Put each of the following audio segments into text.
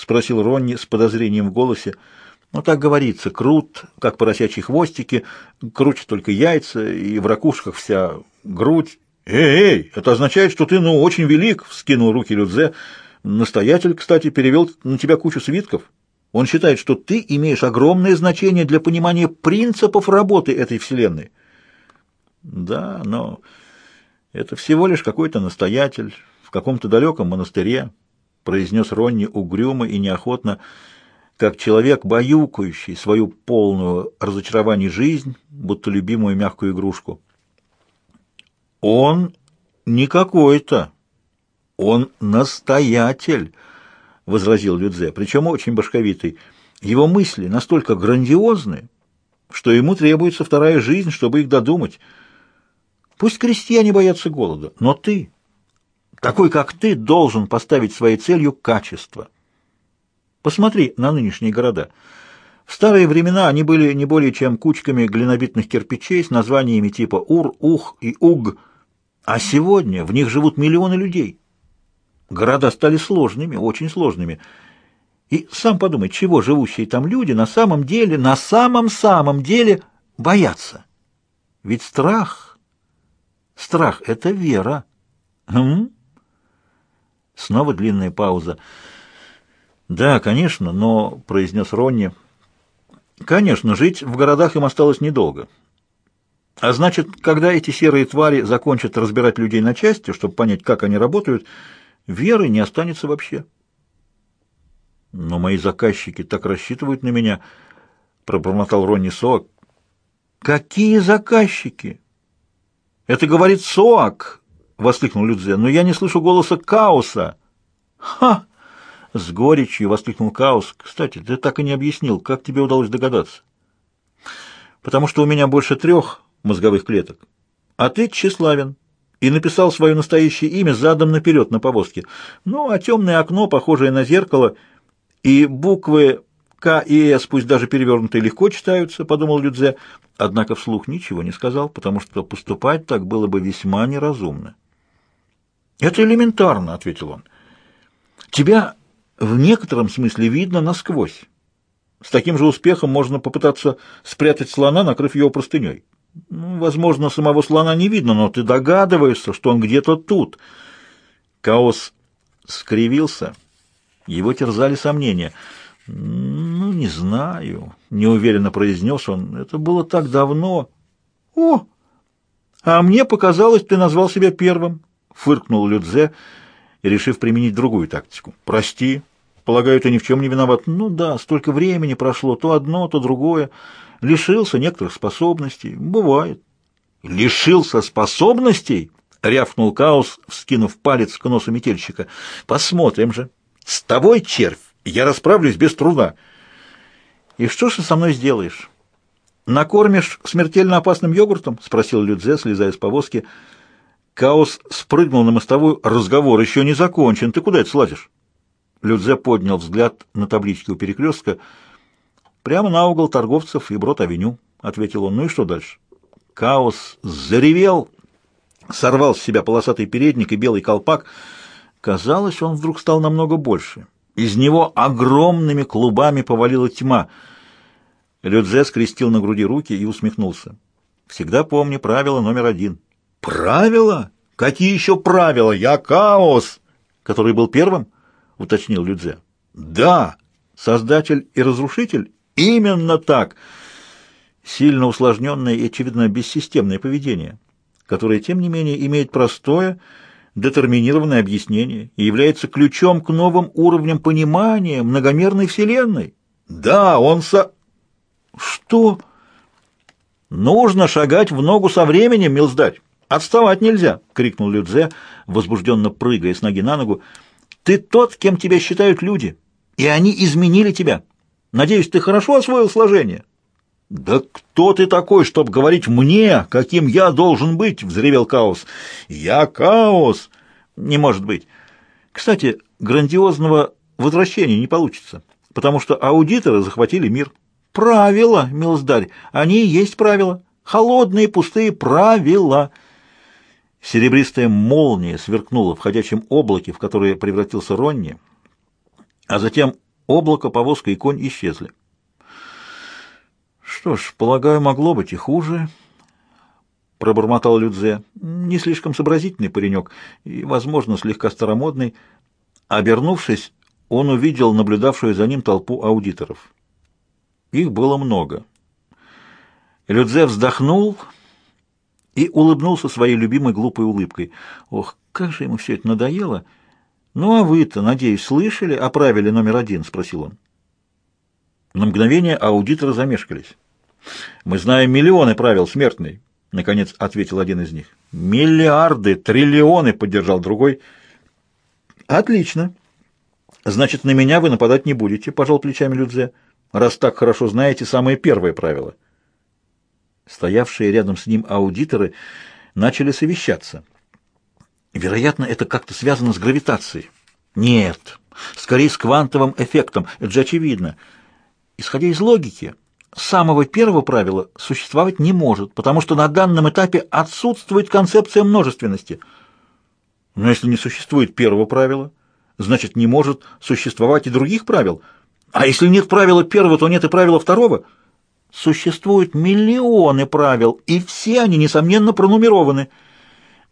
спросил Ронни с подозрением в голосе. Ну, так говорится, крут, как поросячьи хвостики, круче только яйца, и в ракушках вся грудь. «Эй, эй, это означает, что ты, ну, очень велик», — вскинул руки Людзе. «Настоятель, кстати, перевел на тебя кучу свитков. Он считает, что ты имеешь огромное значение для понимания принципов работы этой вселенной». «Да, но это всего лишь какой-то настоятель в каком-то далеком монастыре», — произнес Ронни угрюмо и неохотно, — как человек, баюкающий свою полную разочарований жизнь, будто любимую мягкую игрушку. Он не какой-то, он настоятель, — возразил Людзе, причем очень башковитый. Его мысли настолько грандиозны, что ему требуется вторая жизнь, чтобы их додумать. Пусть крестьяне боятся голода, но ты, такой как ты, должен поставить своей целью качество — Посмотри на нынешние города. В старые времена они были не более чем кучками глинобитных кирпичей с названиями типа Ур, Ух и Уг, а сегодня в них живут миллионы людей. Города стали сложными, очень сложными. И сам подумай, чего живущие там люди на самом деле, на самом-самом деле боятся? Ведь страх, страх — это вера. Хм? Снова длинная пауза. «Да, конечно, но...» — произнес Ронни. «Конечно, жить в городах им осталось недолго. А значит, когда эти серые твари закончат разбирать людей на части, чтобы понять, как они работают, веры не останется вообще». «Но мои заказчики так рассчитывают на меня», — пробормотал Ронни Соак. «Какие заказчики?» «Это говорит Соак!» — воскликнул Людзе. «Но я не слышу голоса Каоса!» «Ха!» С горечью воскликнул Каус. «Кстати, ты так и не объяснил, как тебе удалось догадаться?» «Потому что у меня больше трех мозговых клеток, а ты тщеславен и написал свое настоящее имя задом наперед на повозке. Ну, а темное окно, похожее на зеркало, и буквы К и С, пусть даже перевернутые, легко читаются», — подумал Людзе, однако вслух ничего не сказал, потому что поступать так было бы весьма неразумно. «Это элементарно», — ответил он. «Тебя в некотором смысле видно насквозь. С таким же успехом можно попытаться спрятать слона, накрыв его простыней. Ну, возможно, самого слона не видно, но ты догадываешься, что он где-то тут. Каос скривился. Его терзали сомнения. «Ну, не знаю», — неуверенно произнес он. «Это было так давно». «О, а мне показалось, ты назвал себя первым», — фыркнул Людзе, решив применить другую тактику. «Прости, Полагаю, ты ни в чем не виноват. Ну да, столько времени прошло, то одно, то другое. Лишился некоторых способностей. Бывает. Лишился способностей? Рявкнул Каус, вскинув палец к носу метельщика. Посмотрим же. С тобой, червь, я расправлюсь без труда. И что же со мной сделаешь? Накормишь смертельно опасным йогуртом? Спросил Людзе, слезая с повозки. Каус спрыгнул на мостовую. Разговор еще не закончен. Ты куда это слазишь? Людзе поднял взгляд на таблички у перекрестка. «Прямо на угол торговцев и Брод-авеню», — ответил он. «Ну и что дальше?» Каос заревел, сорвал с себя полосатый передник и белый колпак. Казалось, он вдруг стал намного больше. Из него огромными клубами повалила тьма. Людзе скрестил на груди руки и усмехнулся. «Всегда помни правило номер один». «Правила? Какие еще правила? Я Каос!» «Который был первым?» уточнил Людзе. Да, создатель и разрушитель? Именно так. Сильно усложненное и, очевидно, бессистемное поведение, которое, тем не менее, имеет простое, детерминированное объяснение и является ключом к новым уровням понимания многомерной Вселенной. Да, он со... Что? Нужно шагать в ногу со временем, милздарь. Отставать нельзя, — крикнул Людзе, возбужденно прыгая с ноги на ногу. Ты тот, кем тебя считают люди, и они изменили тебя. Надеюсь, ты хорошо освоил сложение?» «Да кто ты такой, чтобы говорить мне, каким я должен быть?» — взревел Каос. «Я Каос!» «Не может быть. Кстати, грандиозного возвращения не получится, потому что аудиторы захватили мир. Правила, милздарь, они и есть правила. Холодные, пустые правила». Серебристая молния сверкнула в ходячем облаке, в которое превратился Ронни, а затем Облако, повозка и конь исчезли. «Что ж, полагаю, могло быть и хуже», — пробормотал Людзе. «Не слишком сообразительный паренек и, возможно, слегка старомодный». Обернувшись, он увидел наблюдавшую за ним толпу аудиторов. Их было много. Людзе вздохнул и улыбнулся своей любимой глупой улыбкой. Ох, как же ему все это надоело! «Ну, а вы-то, надеюсь, слышали о правиле номер один?» — спросил он. На мгновение аудиторы замешкались. «Мы знаем миллионы правил смертной», — наконец ответил один из них. «Миллиарды, триллионы», — поддержал другой. «Отлично. Значит, на меня вы нападать не будете», — пожал плечами Людзе, «раз так хорошо знаете самое первое правило». Стоявшие рядом с ним аудиторы начали совещаться. Вероятно, это как-то связано с гравитацией. Нет, скорее с квантовым эффектом, это же очевидно. Исходя из логики, самого первого правила существовать не может, потому что на данном этапе отсутствует концепция множественности. Но если не существует первого правила, значит не может существовать и других правил. А если нет правила первого, то нет и правила второго. Существуют миллионы правил, и все они, несомненно, пронумерованы –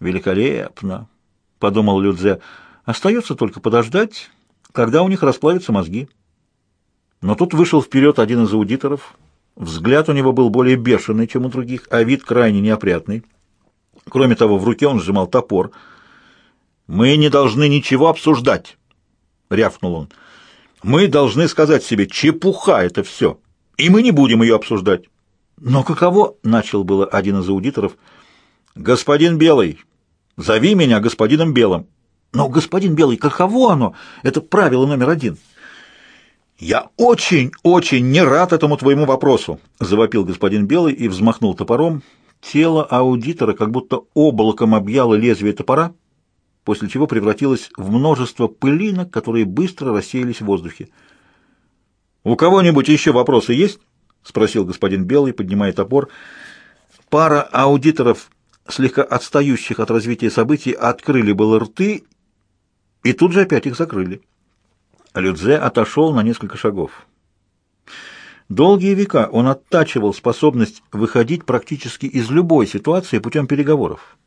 «Великолепно!» — подумал Людзе. «Остается только подождать, когда у них расплавятся мозги». Но тут вышел вперед один из аудиторов. Взгляд у него был более бешеный, чем у других, а вид крайне неопрятный. Кроме того, в руке он сжимал топор. «Мы не должны ничего обсуждать», — рявкнул он. «Мы должны сказать себе, чепуха это все, и мы не будем ее обсуждать». «Но каково?» — начал было один из аудиторов. «Господин Белый, Зови меня господином Белым. Но, господин Белый, каково оно? Это правило номер один. «Я очень-очень не рад этому твоему вопросу», — завопил господин Белый и взмахнул топором. Тело аудитора как будто облаком объяло лезвие топора, после чего превратилось в множество пылинок, которые быстро рассеялись в воздухе. «У кого-нибудь еще вопросы есть?» — спросил господин Белый, поднимая топор. Пара аудиторов слегка отстающих от развития событий, открыли было рты и тут же опять их закрыли. Людзе отошел на несколько шагов. Долгие века он оттачивал способность выходить практически из любой ситуации путем переговоров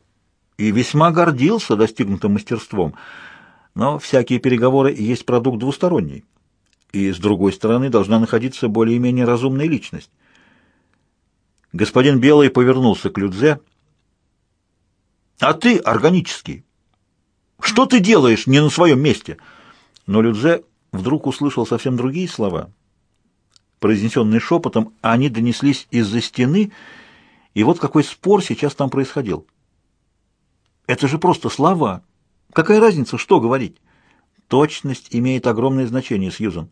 и весьма гордился достигнутым мастерством. Но всякие переговоры есть продукт двусторонний, и с другой стороны должна находиться более-менее разумная личность. Господин Белый повернулся к Людзе, а ты органический. Что ты делаешь не на своем месте? Но Людзе вдруг услышал совсем другие слова. Произнесенные шепотом, они донеслись из-за стены, и вот какой спор сейчас там происходил. Это же просто слова. Какая разница, что говорить? Точность имеет огромное значение, Сьюзан.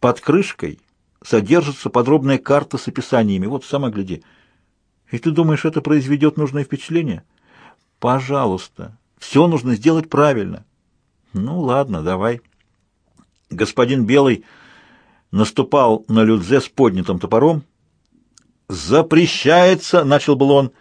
Под крышкой содержится подробная карта с описаниями. Вот сама гляди. И ты думаешь, это произведет нужное впечатление? — Пожалуйста, все нужно сделать правильно. Ну ладно, давай. Господин Белый наступал на Людзе с поднятым топором. «Запрещается!» — начал был он.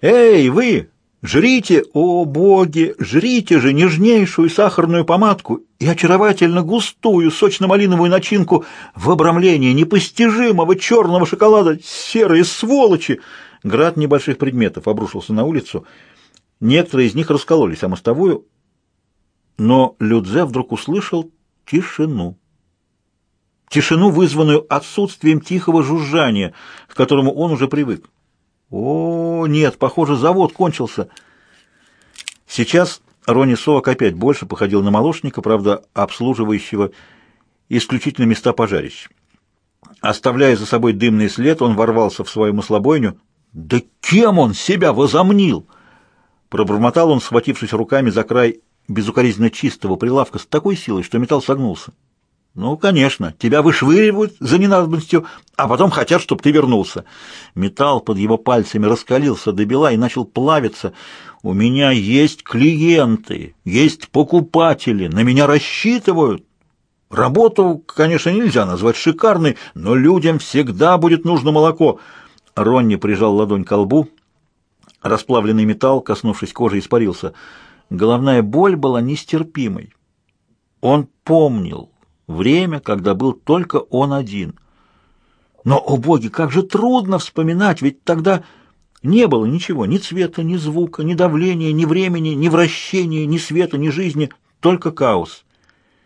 «Эй, вы! Жрите, о боги! Жрите же нежнейшую сахарную помадку и очаровательно густую сочно-малиновую начинку в обрамлении непостижимого черного шоколада, серые сволочи!» Град небольших предметов обрушился на улицу. Некоторые из них раскололись о мостовую, но Людзе вдруг услышал тишину. Тишину, вызванную отсутствием тихого жужжания, к которому он уже привык. О, нет, похоже, завод кончился. Сейчас Рони Совок опять больше походил на молочника, правда, обслуживающего исключительно места пожарищ. Оставляя за собой дымный след, он ворвался в свою маслобойню, да кем он себя возомнил? Пробормотал он, схватившись руками за край безукоризненно чистого прилавка с такой силой, что металл согнулся. «Ну, конечно, тебя вышвыривают за ненадобностью, а потом хотят, чтобы ты вернулся». Металл под его пальцами раскалился до бела и начал плавиться. «У меня есть клиенты, есть покупатели, на меня рассчитывают». Работу, конечно, нельзя назвать шикарной, но людям всегда будет нужно молоко — Ронни прижал ладонь к лбу. Расплавленный металл, коснувшись кожи, испарился. Головная боль была нестерпимой. Он помнил, время, когда был только он один. Но, о боги, как же трудно вспоминать, ведь тогда не было ничего, ни цвета, ни звука, ни давления, ни времени, ни вращения, ни света, ни жизни, только хаос.